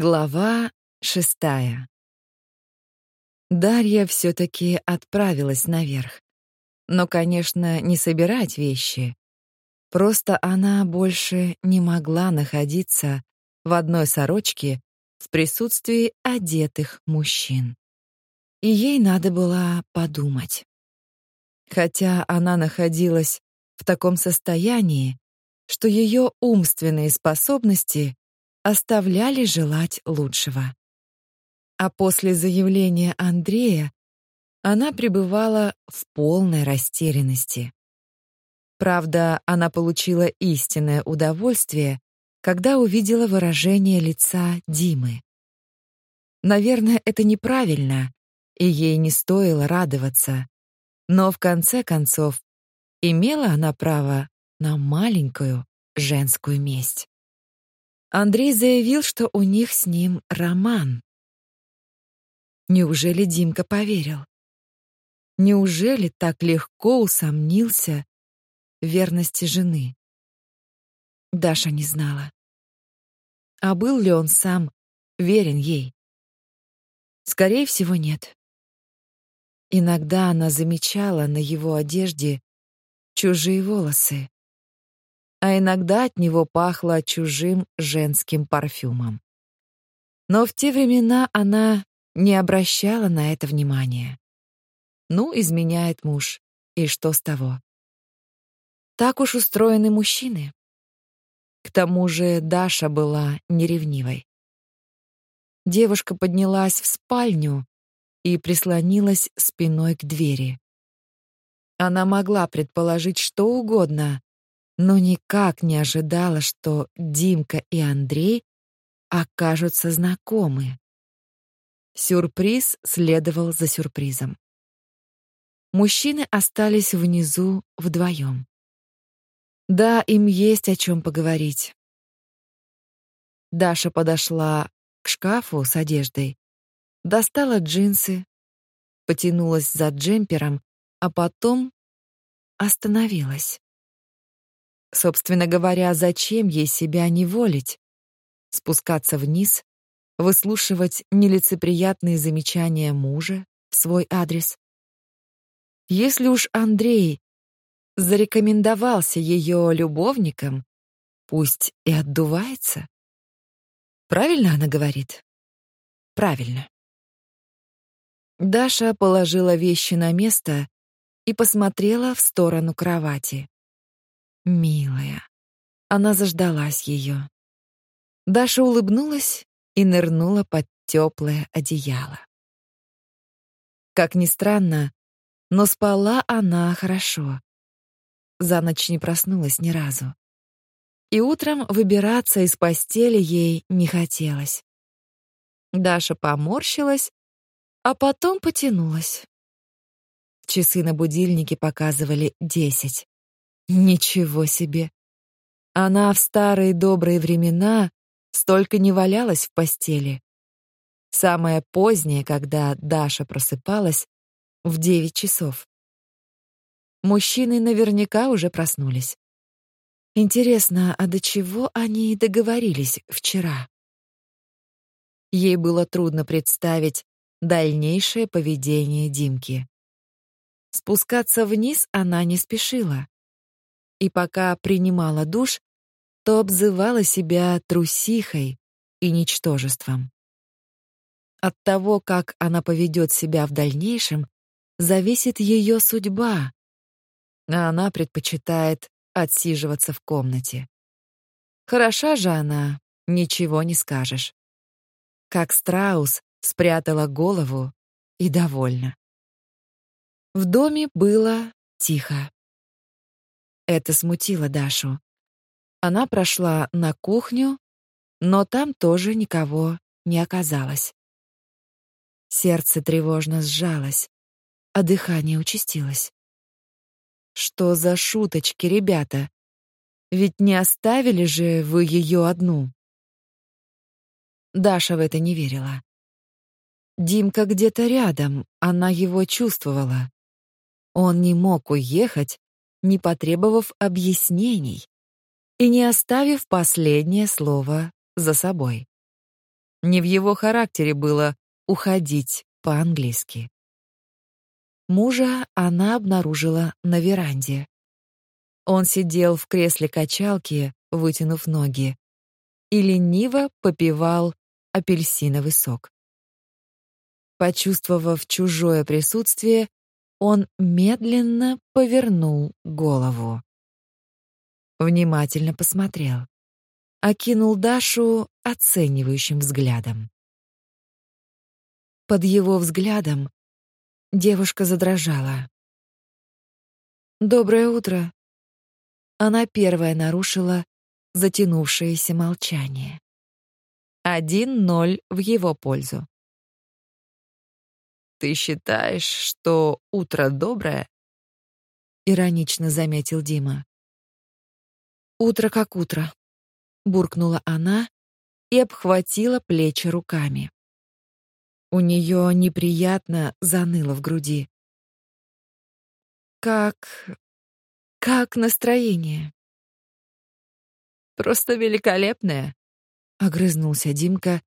Глава шестая. Дарья все-таки отправилась наверх. Но, конечно, не собирать вещи. Просто она больше не могла находиться в одной сорочке в присутствии одетых мужчин. И ей надо было подумать. Хотя она находилась в таком состоянии, что ее умственные способности оставляли желать лучшего. А после заявления Андрея она пребывала в полной растерянности. Правда, она получила истинное удовольствие, когда увидела выражение лица Димы. Наверное, это неправильно, и ей не стоило радоваться. Но в конце концов, имела она право на маленькую женскую месть. Андрей заявил, что у них с ним роман. Неужели Димка поверил? Неужели так легко усомнился в верности жены? Даша не знала. А был ли он сам верен ей? Скорее всего, нет. Иногда она замечала на его одежде чужие волосы, а иногда от него пахло чужим женским парфюмом. Но в те времена она не обращала на это внимания. Ну, изменяет муж, и что с того? Так уж устроены мужчины. К тому же Даша была неревнивой. Девушка поднялась в спальню и прислонилась спиной к двери. Она могла предположить что угодно, но никак не ожидала, что Димка и Андрей окажутся знакомы. Сюрприз следовал за сюрпризом. Мужчины остались внизу вдвоем. Да, им есть о чем поговорить. Даша подошла к шкафу с одеждой, достала джинсы, потянулась за джемпером, а потом остановилась. Собственно говоря, зачем ей себя неволить? Спускаться вниз, выслушивать нелицеприятные замечания мужа в свой адрес. Если уж Андрей зарекомендовался ее любовником, пусть и отдувается. Правильно она говорит? Правильно. Даша положила вещи на место и посмотрела в сторону кровати. Милая. Она заждалась ее. Даша улыбнулась и нырнула под теплое одеяло. Как ни странно, но спала она хорошо. За ночь не проснулась ни разу. И утром выбираться из постели ей не хотелось. Даша поморщилась, а потом потянулась. Часы на будильнике показывали десять. Ничего себе. Она в старые добрые времена столько не валялась в постели. Самое позднее, когда Даша просыпалась, в девять часов. Мужчины наверняка уже проснулись. Интересно, а до чего они договорились вчера? Ей было трудно представить дальнейшее поведение Димки. Спускаться вниз она не спешила и пока принимала душ, то обзывала себя трусихой и ничтожеством. От того, как она поведет себя в дальнейшем, зависит ее судьба, а она предпочитает отсиживаться в комнате. Хороша же она, ничего не скажешь. Как страус спрятала голову и довольна. В доме было тихо. Это смутило Дашу. Она прошла на кухню, но там тоже никого не оказалось. Сердце тревожно сжалось, а дыхание участилось. Что за шуточки, ребята? Ведь не оставили же вы ее одну. Даша в это не верила. Димка где-то рядом, она его чувствовала. Он не мог уехать, не потребовав объяснений и не оставив последнее слово за собой. Не в его характере было уходить по-английски. Мужа она обнаружила на веранде. Он сидел в кресле качалки, вытянув ноги, и лениво попивал апельсиновый сок. Почувствовав чужое присутствие, он медленно повернул голову. Внимательно посмотрел. Окинул Дашу оценивающим взглядом. Под его взглядом девушка задрожала. «Доброе утро!» Она первая нарушила затянувшееся молчание. Один ноль в его пользу. «Ты считаешь, что утро доброе?» — иронично заметил Дима. «Утро как утро», — буркнула она и обхватила плечи руками. У нее неприятно заныло в груди. «Как... как настроение?» «Просто великолепное», — огрызнулся Димка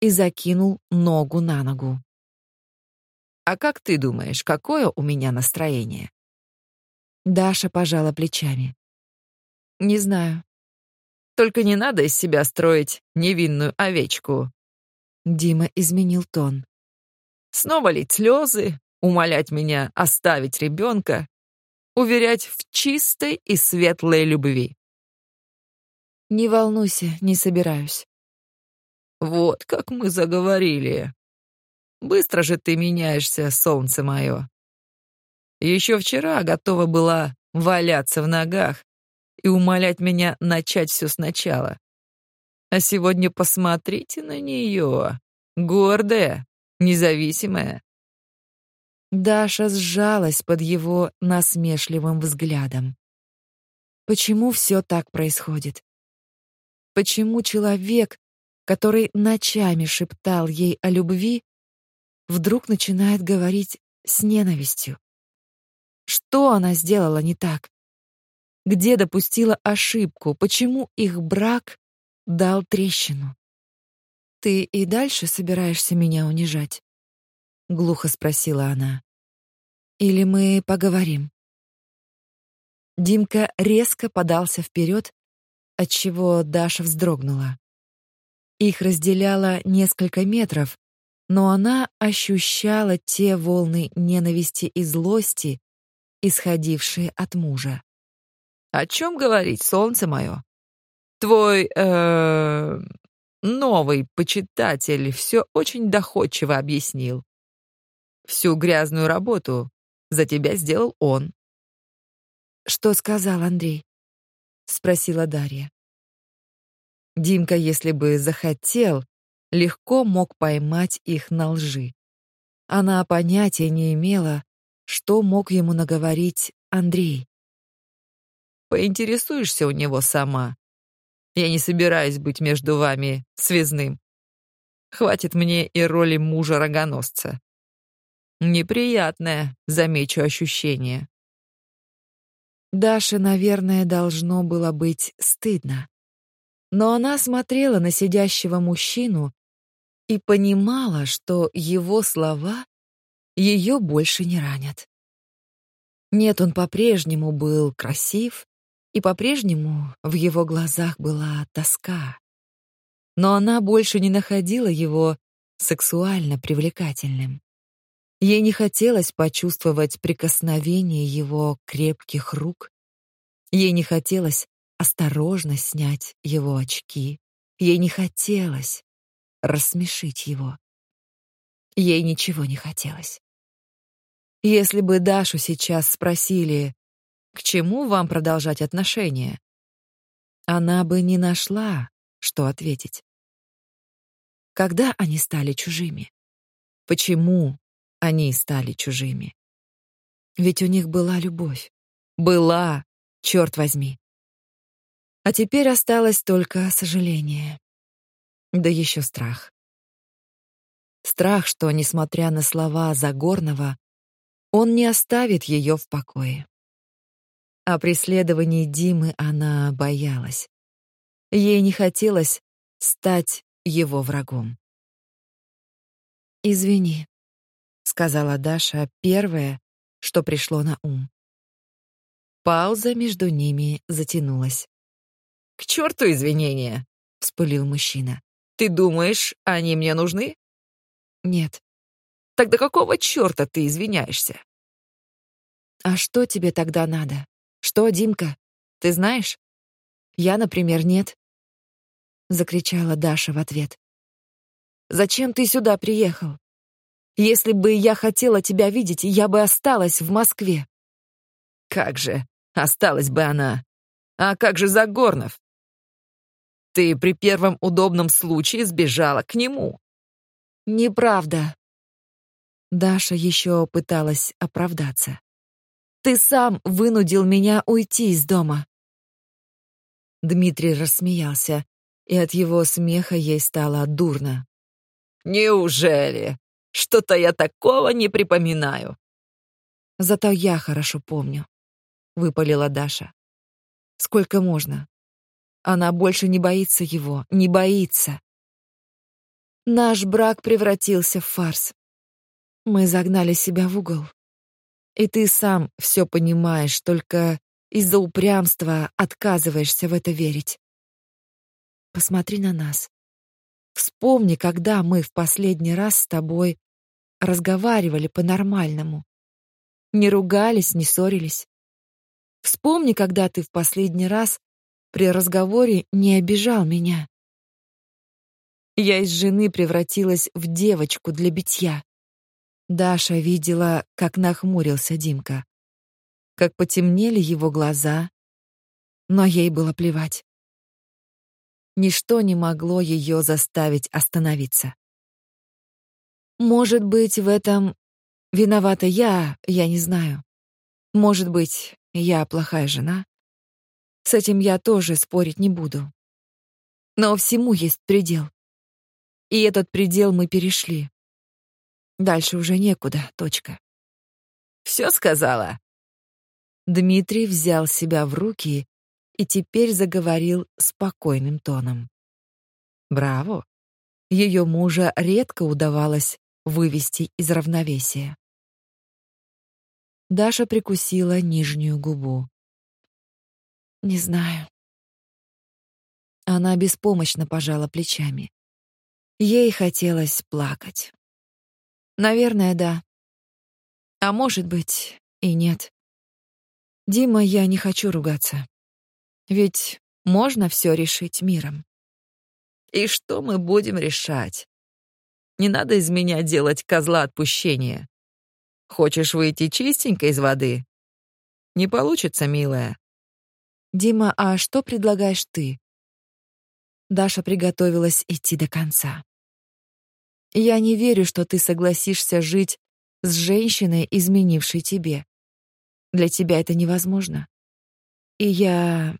и закинул ногу на ногу. А как ты думаешь, какое у меня настроение? Даша пожала плечами. Не знаю. Только не надо из себя строить невинную овечку. Дима изменил тон. Снова лить слезы, умолять меня оставить ребенка, уверять в чистой и светлой любви. Не волнуйся, не собираюсь. Вот как мы заговорили. Быстро же ты меняешься, солнце мое. Еще вчера готова была валяться в ногах и умолять меня начать все сначала. А сегодня посмотрите на нее. Гордая, независимая. Даша сжалась под его насмешливым взглядом. Почему все так происходит? Почему человек, который ночами шептал ей о любви, вдруг начинает говорить с ненавистью. Что она сделала не так? Где допустила ошибку? Почему их брак дал трещину? Ты и дальше собираешься меня унижать? глухо спросила она. Или мы поговорим? Димка резко подался вперед, отчего Даша вздрогнула. Их разделяло несколько метров, но она ощущала те волны ненависти и злости, исходившие от мужа. «О чем говорить, солнце мое? Твой, э, новый почитатель все очень доходчиво объяснил. Всю грязную работу за тебя сделал он». «Что сказал Андрей?» — спросила Дарья. Димка, если бы захотел, легко мог поймать их на лжи. Она понятия не имела, что мог ему наговорить Андрей. Поинтересуешься у него сама. Я не собираюсь быть между вами связным. Хватит мне и роли мужа-рогоносца. Неприятное, замечу, ощущение. Даше, наверное, должно было быть стыдно. Но она смотрела на сидящего мужчину и понимала, что его слова ее больше не ранят. Нет, он по-прежнему был красив, и по-прежнему в его глазах была тоска. Но она больше не находила его сексуально привлекательным. Ей не хотелось почувствовать прикосновение его крепких рук. Ей не хотелось осторожно снять его очки. Ей не хотелось рассмешить его. Ей ничего не хотелось. Если бы Дашу сейчас спросили, к чему вам продолжать отношения, она бы не нашла, что ответить. Когда они стали чужими? Почему они стали чужими? Ведь у них была любовь. Была, черт возьми. А теперь осталось только сожаление. Да еще страх. Страх, что, несмотря на слова Загорного, он не оставит ее в покое. О преследовании Димы она боялась. Ей не хотелось стать его врагом. Извини, сказала Даша первое, что пришло на ум. Пауза между ними затянулась. К черту извинения, вспылил мужчина. Ты думаешь, они мне нужны? Нет. Тогда какого черта ты извиняешься? А что тебе тогда надо? Что, Димка? Ты знаешь? Я, например, нет. Закричала Даша в ответ. Зачем ты сюда приехал? Если бы я хотела тебя видеть, я бы осталась в Москве. Как же, осталась бы она. А как же Загорнов? Ты при первом удобном случае сбежала к нему. Неправда. Даша еще пыталась оправдаться. Ты сам вынудил меня уйти из дома. Дмитрий рассмеялся, и от его смеха ей стало дурно. Неужели? Что-то я такого не припоминаю. Зато я хорошо помню, выпалила Даша. Сколько можно? Она больше не боится его, не боится. Наш брак превратился в фарс. Мы загнали себя в угол. И ты сам все понимаешь, только из-за упрямства отказываешься в это верить. Посмотри на нас. Вспомни, когда мы в последний раз с тобой разговаривали по-нормальному. Не ругались, не ссорились. Вспомни, когда ты в последний раз при разговоре не обижал меня. Я из жены превратилась в девочку для битья. Даша видела, как нахмурился Димка, как потемнели его глаза, но ей было плевать. Ничто не могло ее заставить остановиться. Может быть, в этом виновата я, я не знаю. Может быть, я плохая жена. С этим я тоже спорить не буду. Но всему есть предел. И этот предел мы перешли. Дальше уже некуда, точка. Все сказала. Дмитрий взял себя в руки и теперь заговорил спокойным тоном. Браво. Ее мужа редко удавалось вывести из равновесия. Даша прикусила нижнюю губу. Не знаю. Она беспомощно пожала плечами. Ей хотелось плакать. Наверное, да. А может быть, и нет. Дима, я не хочу ругаться. Ведь можно все решить миром. И что мы будем решать? Не надо из меня делать козла отпущения. Хочешь выйти чистенько из воды? Не получится, милая. Дима, а что предлагаешь ты? Даша приготовилась идти до конца. Я не верю, что ты согласишься жить с женщиной, изменившей тебе. Для тебя это невозможно. И я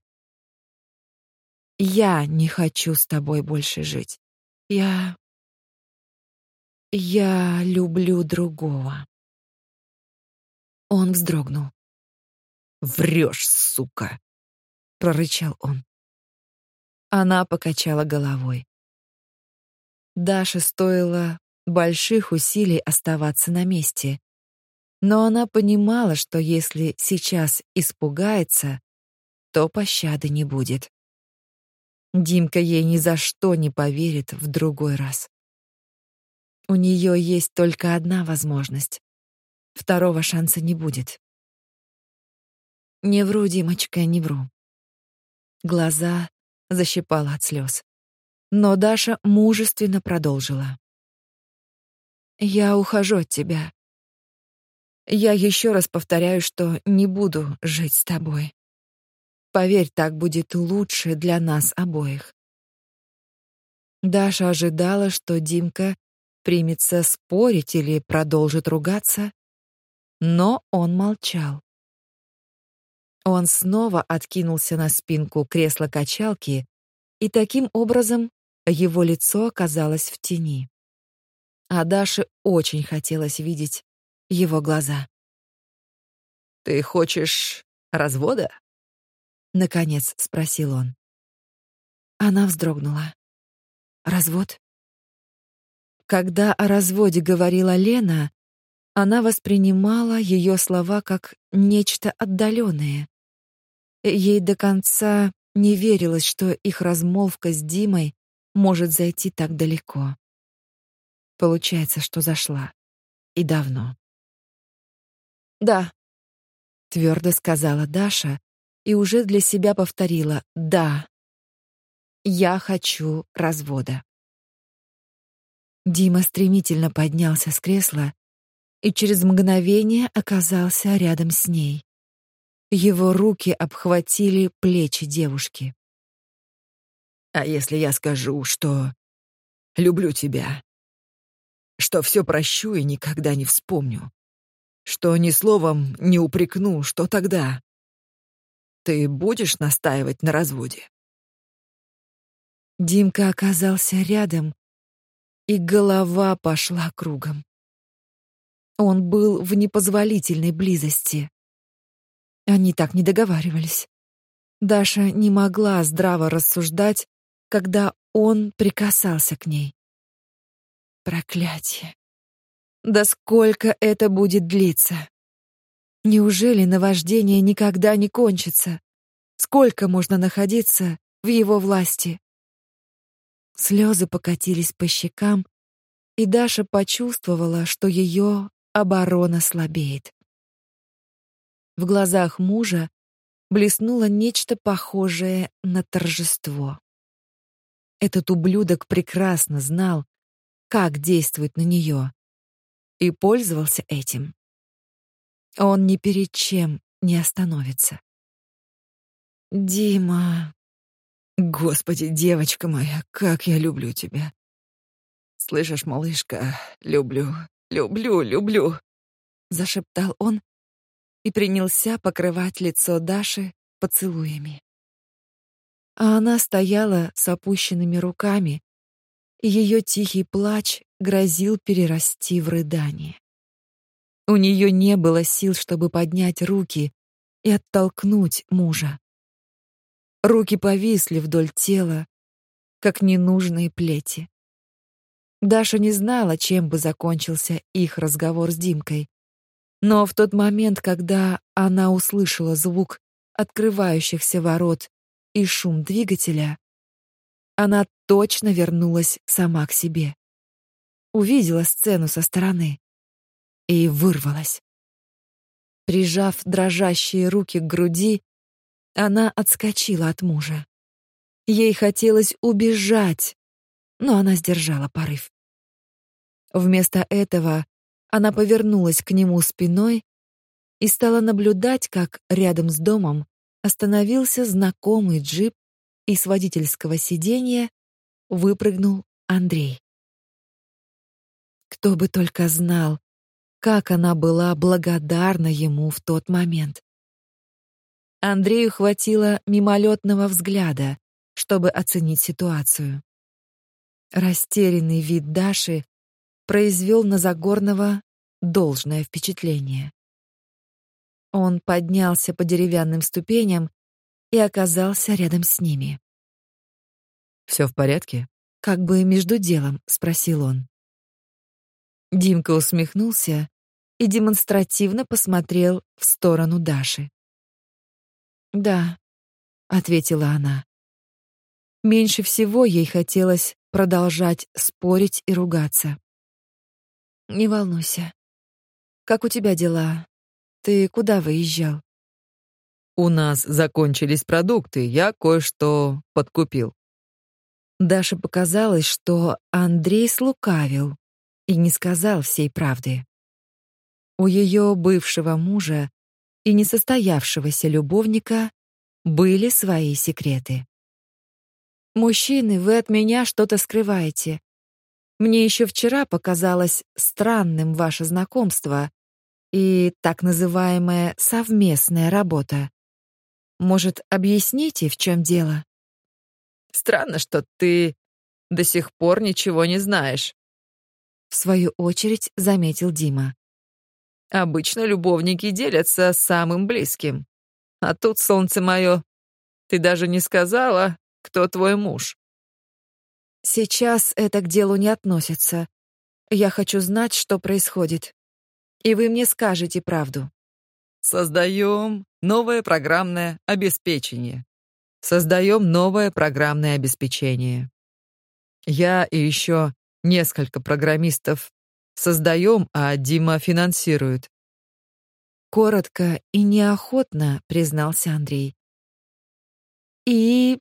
я не хочу с тобой больше жить. Я я люблю другого. Он вздрогнул. Врешь, сука, прорычал он. Она покачала головой. Даше стоило больших усилий оставаться на месте, но она понимала, что если сейчас испугается, то пощады не будет. Димка ей ни за что не поверит в другой раз. У нее есть только одна возможность. Второго шанса не будет. Не вру, Димочка, не вру. Глаза защипала от слез. Но Даша мужественно продолжила. Я ухожу от тебя. Я еще раз повторяю, что не буду жить с тобой. Поверь, так будет лучше для нас обоих. Даша ожидала, что Димка примется спорить или продолжит ругаться, но он молчал. Он снова откинулся на спинку кресла-качалки, и таким образом его лицо оказалось в тени. А Даше очень хотелось видеть его глаза. «Ты хочешь развода?» — наконец спросил он. Она вздрогнула. «Развод?» Когда о разводе говорила Лена, она воспринимала ее слова как нечто отдаленное. Ей до конца не верилось, что их размолвка с Димой может зайти так далеко. Получается, что зашла. И давно. «Да», — твердо сказала Даша и уже для себя повторила «да». «Я хочу развода». Дима стремительно поднялся с кресла и через мгновение оказался рядом с ней. Его руки обхватили плечи девушки. «А если я скажу, что люблю тебя?» что все прощу и никогда не вспомню. Что ни словом не упрекну, что тогда? Ты будешь настаивать на разводе? Димка оказался рядом, и голова пошла кругом. Он был в непозволительной близости. Они так не договаривались. Даша не могла здраво рассуждать, когда он прикасался к ней. Проклятие. Да сколько это будет длиться? Неужели наваждение никогда не кончится? Сколько можно находиться в его власти? Слезы покатились по щекам, и Даша почувствовала, что ее оборона слабеет. В глазах мужа блеснуло нечто похожее на торжество. Этот ублюдок прекрасно знал, как действует на нее, и пользовался этим. Он ни перед чем не остановится. Дима, Господи, девочка моя, как я люблю тебя. Слышишь, малышка, люблю, люблю, люблю, зашептал он и принялся покрывать лицо Даши поцелуями. А она стояла с опущенными руками, ее тихий плач грозил перерасти в рыдание. У нее не было сил, чтобы поднять руки и оттолкнуть мужа. Руки повисли вдоль тела, как ненужные плети. Даша не знала, чем бы закончился их разговор с Димкой. Но в тот момент, когда она услышала звук открывающихся ворот и шум двигателя, она точно вернулась сама к себе. Увидела сцену со стороны и вырвалась. Прижав дрожащие руки к груди, она отскочила от мужа. Ей хотелось убежать, но она сдержала порыв. Вместо этого она повернулась к нему спиной и стала наблюдать, как рядом с домом остановился знакомый джип и с водительского сиденья выпрыгнул Андрей. Кто бы только знал, как она была благодарна ему в тот момент. Андрею хватило мимолетного взгляда, чтобы оценить ситуацию. Растерянный вид Даши произвел на Загорного должное впечатление. Он поднялся по деревянным ступеням и оказался рядом с ними. «Все в порядке?» — как бы между делом спросил он. Димка усмехнулся и демонстративно посмотрел в сторону Даши. «Да», — ответила она. Меньше всего ей хотелось продолжать спорить и ругаться. «Не волнуйся. Как у тебя дела? Ты куда выезжал?» У нас закончились продукты, я кое-что подкупил. Даше показалось, что Андрей слукавил и не сказал всей правды. У ее бывшего мужа и несостоявшегося любовника были свои секреты. Мужчины, вы от меня что-то скрываете. Мне еще вчера показалось странным ваше знакомство и так называемая совместная работа. Может, объясните, в чем дело? Странно, что ты до сих пор ничего не знаешь. В свою очередь заметил Дима. Обычно любовники делятся самым близким. А тут, солнце мое, ты даже не сказала, кто твой муж. Сейчас это к делу не относится. Я хочу знать, что происходит. И вы мне скажете правду. Создаем новое программное обеспечение. Создаем новое программное обеспечение. Я и еще несколько программистов создаем, а Дима финансирует. Коротко и неохотно признался Андрей. И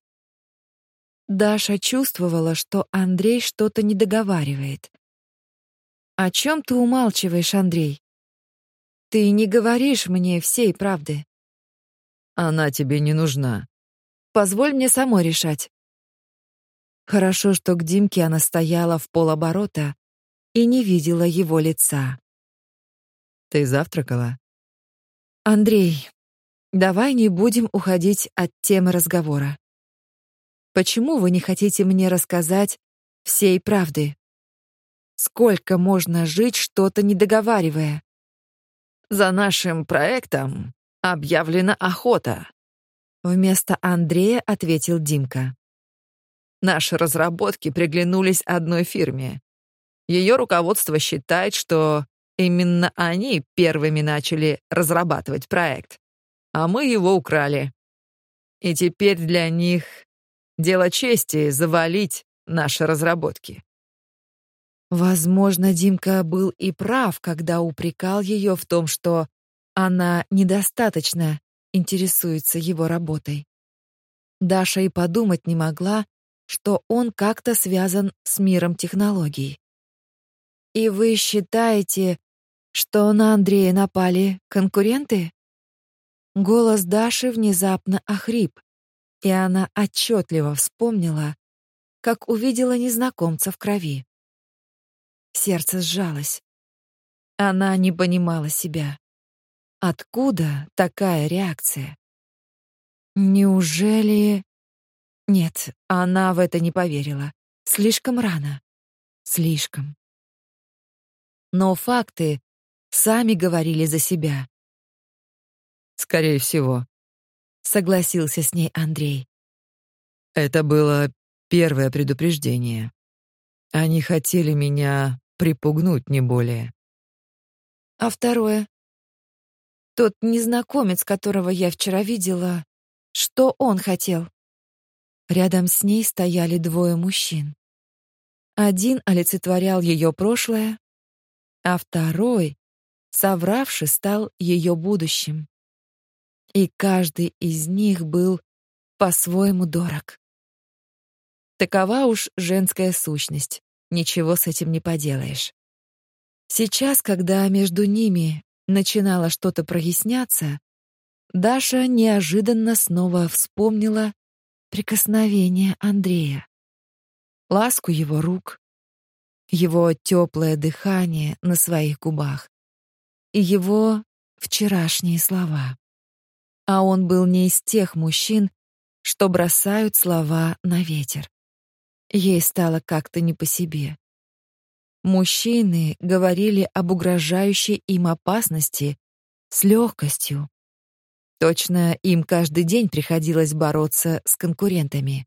Даша чувствовала, что Андрей что-то не договаривает. О чем ты умалчиваешь, Андрей? Ты не говоришь мне всей правды. Она тебе не нужна. Позволь мне самой решать. Хорошо, что к Димке она стояла в полоборота и не видела его лица. Ты завтракала? Андрей, давай не будем уходить от темы разговора. Почему вы не хотите мне рассказать всей правды? Сколько можно жить, что-то не договаривая? За нашим проектом объявлена охота. Вместо Андрея ответил Димка. Наши разработки приглянулись одной фирме. Ее руководство считает, что именно они первыми начали разрабатывать проект, а мы его украли. И теперь для них дело чести завалить наши разработки. Возможно, Димка был и прав, когда упрекал ее в том, что она недостаточно интересуется его работой. Даша и подумать не могла, что он как-то связан с миром технологий. И вы считаете, что на Андрея напали конкуренты? Голос Даши внезапно охрип, и она отчетливо вспомнила, как увидела незнакомца в крови. Сердце сжалось. Она не понимала себя. Откуда такая реакция? Неужели... Нет, она в это не поверила. Слишком рано. Слишком. Но факты сами говорили за себя. Скорее всего, согласился с ней Андрей. Это было первое предупреждение. Они хотели меня припугнуть, не более. А второе? Тот незнакомец, которого я вчера видела, что он хотел? Рядом с ней стояли двое мужчин. Один олицетворял ее прошлое, а второй, совравший, стал ее будущим. И каждый из них был по-своему дорог. Такова уж женская сущность. Ничего с этим не поделаешь. Сейчас, когда между ними начинало что-то проясняться, Даша неожиданно снова вспомнила прикосновение Андрея, ласку его рук, его теплое дыхание на своих губах и его вчерашние слова. А он был не из тех мужчин, что бросают слова на ветер. Ей стало как-то не по себе. Мужчины говорили об угрожающей им опасности с легкостью. Точно им каждый день приходилось бороться с конкурентами.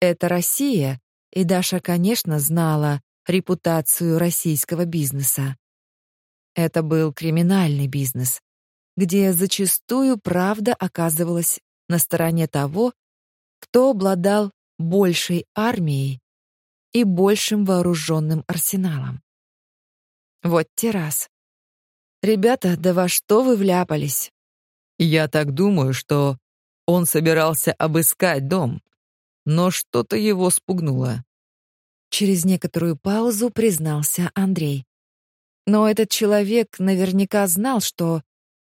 Это Россия, и Даша, конечно, знала репутацию российского бизнеса. Это был криминальный бизнес, где зачастую правда оказывалась на стороне того, кто обладал большей армией и большим вооруженным арсеналом. Вот те раз. Ребята, да во что вы вляпались? Я так думаю, что он собирался обыскать дом, но что-то его спугнуло. Через некоторую паузу признался Андрей. Но этот человек наверняка знал, что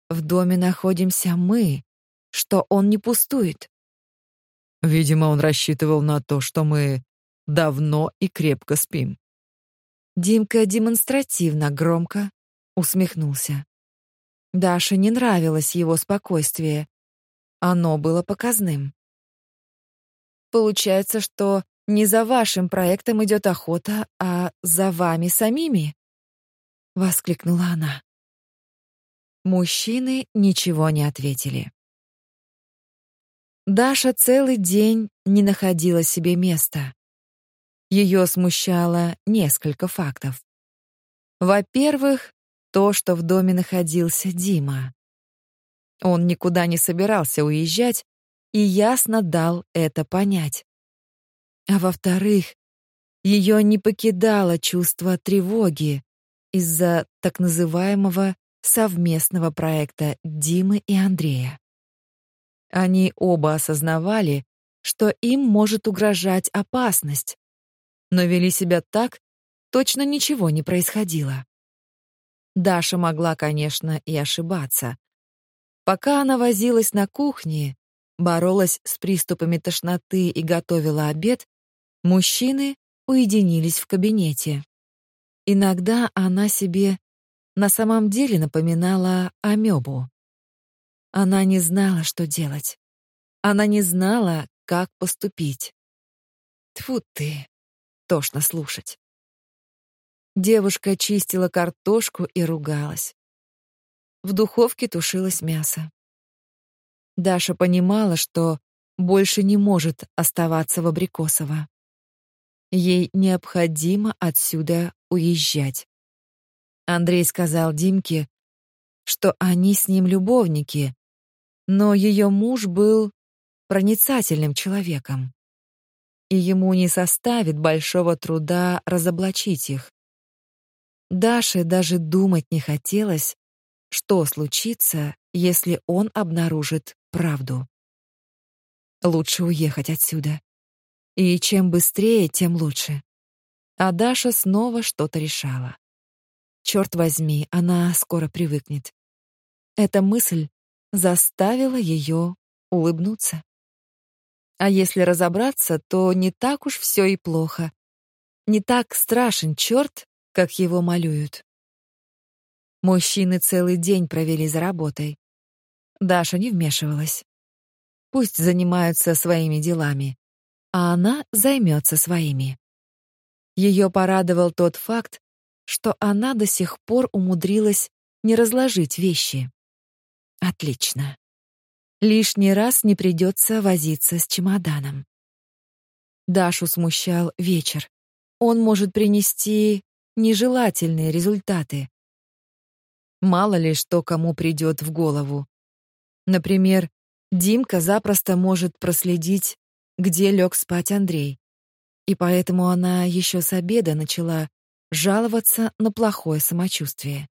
в доме находимся мы, что он не пустует. Видимо, он рассчитывал на то, что мы давно и крепко спим. Димка демонстративно громко усмехнулся. Даше не нравилось его спокойствие. Оно было показным. Получается, что не за вашим проектом идет охота, а за вами самими, воскликнула она. Мужчины ничего не ответили. Даша целый день не находила себе места. Ее смущало несколько фактов. Во-первых, то, что в доме находился Дима. Он никуда не собирался уезжать и ясно дал это понять. А во-вторых, ее не покидало чувство тревоги из-за так называемого совместного проекта Димы и Андрея. Они оба осознавали, что им может угрожать опасность, но вели себя так, точно ничего не происходило. Даша могла, конечно, и ошибаться. Пока она возилась на кухне, боролась с приступами тошноты и готовила обед, мужчины уединились в кабинете. Иногда она себе на самом деле напоминала амебу. Она не знала, что делать. Она не знала, как поступить. Тьфу ты, тошно слушать. Девушка чистила картошку и ругалась. В духовке тушилось мясо. Даша понимала, что больше не может оставаться в Абрикосово. Ей необходимо отсюда уезжать. Андрей сказал Димке, что они с ним любовники, но ее муж был проницательным человеком, и ему не составит большого труда разоблачить их. Даше даже думать не хотелось, что случится, если он обнаружит правду. Лучше уехать отсюда. И чем быстрее, тем лучше. А Даша снова что-то решала. Черт возьми, она скоро привыкнет. Эта мысль заставила ее улыбнуться. А если разобраться, то не так уж все и плохо. Не так страшен черт, как его малюют. Мужчины целый день провели за работой. Даша не вмешивалась. Пусть занимаются своими делами, а она займется своими. Ее порадовал тот факт, что она до сих пор умудрилась не разложить вещи. Отлично. Лишний раз не придется возиться с чемоданом. Дашу смущал вечер. Он может принести нежелательные результаты. Мало ли что кому придет в голову. Например, Димка запросто может проследить, где лег спать Андрей. И поэтому она еще с обеда начала жаловаться на плохое самочувствие.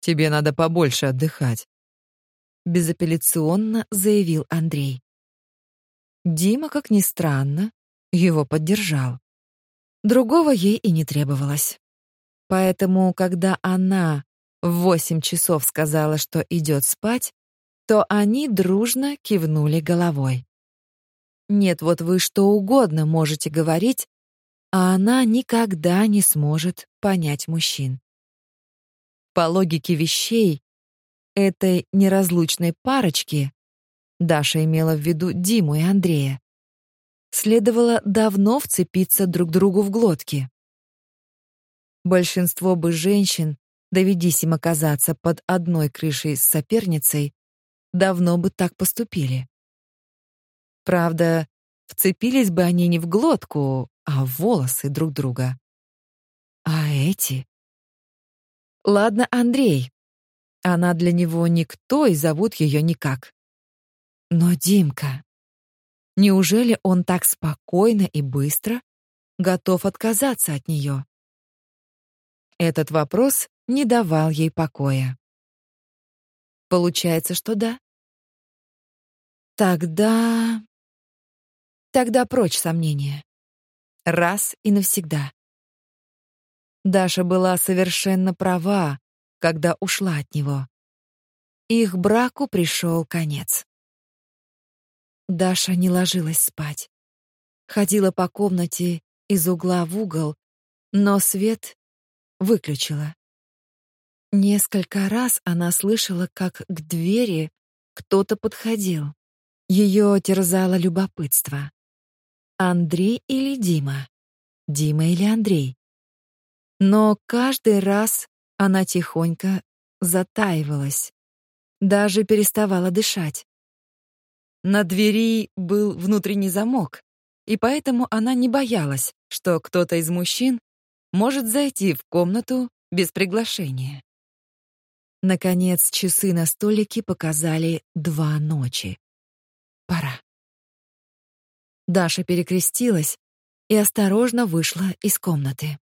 Тебе надо побольше отдыхать, безапелляционно заявил Андрей. Дима, как ни странно, его поддержал. Другого ей и не требовалось. Поэтому, когда она в восемь часов сказала, что идет спать, то они дружно кивнули головой. Нет, вот вы что угодно можете говорить, а она никогда не сможет понять мужчин. По логике вещей, этой неразлучной парочки, Даша имела в виду Диму и Андрея, следовало давно вцепиться друг другу в глотки. Большинство бы женщин, доведись им оказаться под одной крышей с соперницей, давно бы так поступили. Правда, вцепились бы они не в глотку, а в волосы друг друга. А эти? Ладно, Андрей. Она для него никто и зовут ее никак. Но Димка... Неужели он так спокойно и быстро готов отказаться от нее? Этот вопрос не давал ей покоя. Получается, что да. Тогда... Тогда прочь сомнения. Раз и навсегда. Даша была совершенно права, когда ушла от него. Их браку пришел конец. Даша не ложилась спать. Ходила по комнате из угла в угол, но свет выключила. Несколько раз она слышала, как к двери кто-то подходил. Ее терзало любопытство. Андрей или Дима? Дима или Андрей? Но каждый раз она тихонько затаивалась, даже переставала дышать. На двери был внутренний замок, и поэтому она не боялась, что кто-то из мужчин может зайти в комнату без приглашения. Наконец, часы на столике показали два ночи. Пора. Даша перекрестилась и осторожно вышла из комнаты.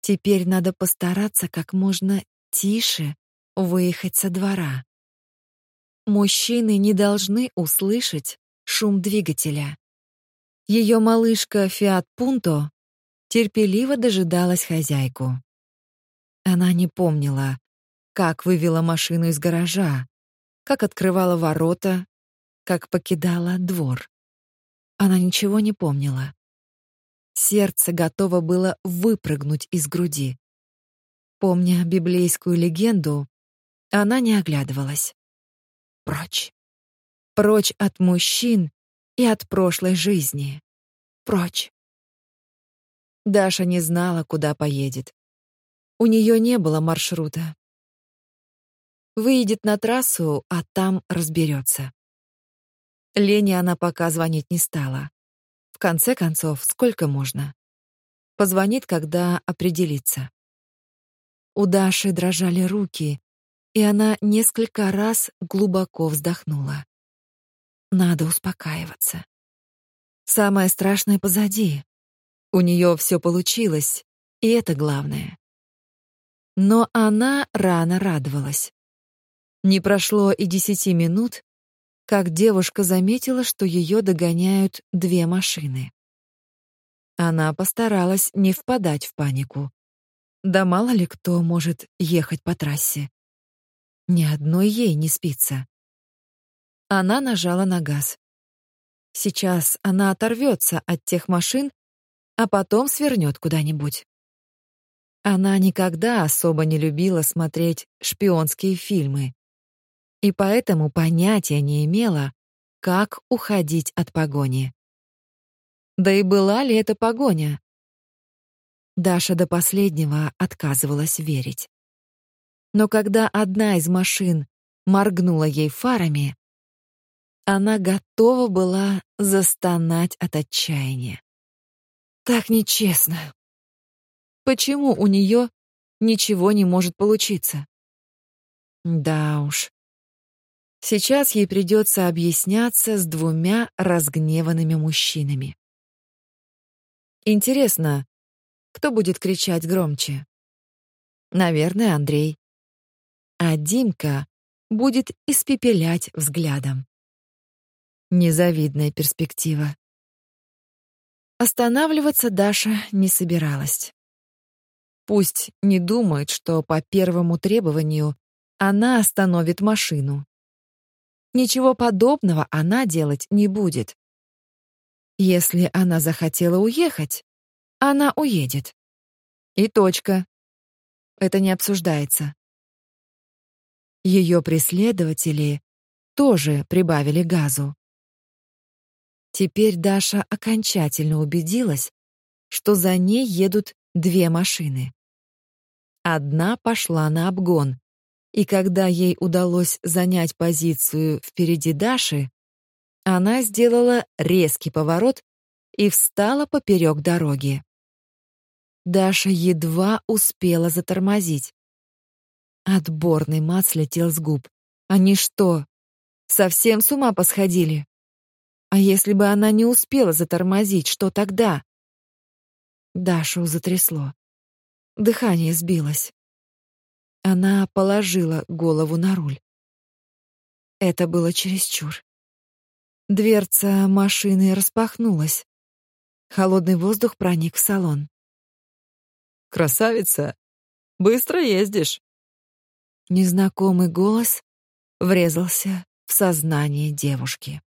Теперь надо постараться как можно тише выехать со двора. Мужчины не должны услышать шум двигателя. Ее малышка Fiat Punto терпеливо дожидалась хозяйку. Она не помнила, как вывела машину из гаража, как открывала ворота, как покидала двор. Она ничего не помнила. Сердце готово было выпрыгнуть из груди. Помня библейскую легенду, она не оглядывалась. Прочь. Прочь от мужчин и от прошлой жизни. Прочь. Даша не знала, куда поедет. У нее не было маршрута. Выйдет на трассу, а там разберется. Лене она пока звонить не стала. Конце концов, сколько можно? Позвонит, когда определится. У Даши дрожали руки, и она несколько раз глубоко вздохнула. Надо успокаиваться. Самое страшное позади. У нее все получилось, и это главное. Но она рано радовалась. Не прошло и десяти минут, как девушка заметила, что ее догоняют две машины. Она постаралась не впадать в панику. Да мало ли кто может ехать по трассе. Ни одной ей не спится. Она нажала на газ. Сейчас она оторвется от тех машин, а потом свернет куда-нибудь. Она никогда особо не любила смотреть шпионские фильмы и поэтому понятия не имела, как уходить от погони. Да и была ли это погоня? Даша до последнего отказывалась верить. Но когда одна из машин моргнула ей фарами, она готова была застонать от отчаяния. Так нечестно. Почему у нее ничего не может получиться? Да уж. Сейчас ей придется объясняться с двумя разгневанными мужчинами. Интересно, кто будет кричать громче? Наверное, Андрей. А Димка будет испепелять взглядом. Незавидная перспектива. Останавливаться Даша не собиралась. Пусть не думает, что по первому требованию она остановит машину. Ничего подобного она делать не будет. Если она захотела уехать, она уедет. И точка. Это не обсуждается. Ее преследователи тоже прибавили газу. Теперь Даша окончательно убедилась, что за ней едут две машины. Одна пошла на обгон, и когда ей удалось занять позицию впереди Даши, она сделала резкий поворот и встала поперек дороги. Даша едва успела затормозить. Отборный мат слетел с губ. Они что, совсем с ума посходили? А если бы она не успела затормозить, что тогда? Дашу затрясло. Дыхание сбилось. Она положила голову на руль. Это было чересчур. Дверца машины распахнулась. Холодный воздух проник в салон. «Красавица! Быстро ездишь!» Незнакомый голос врезался в сознание девушки.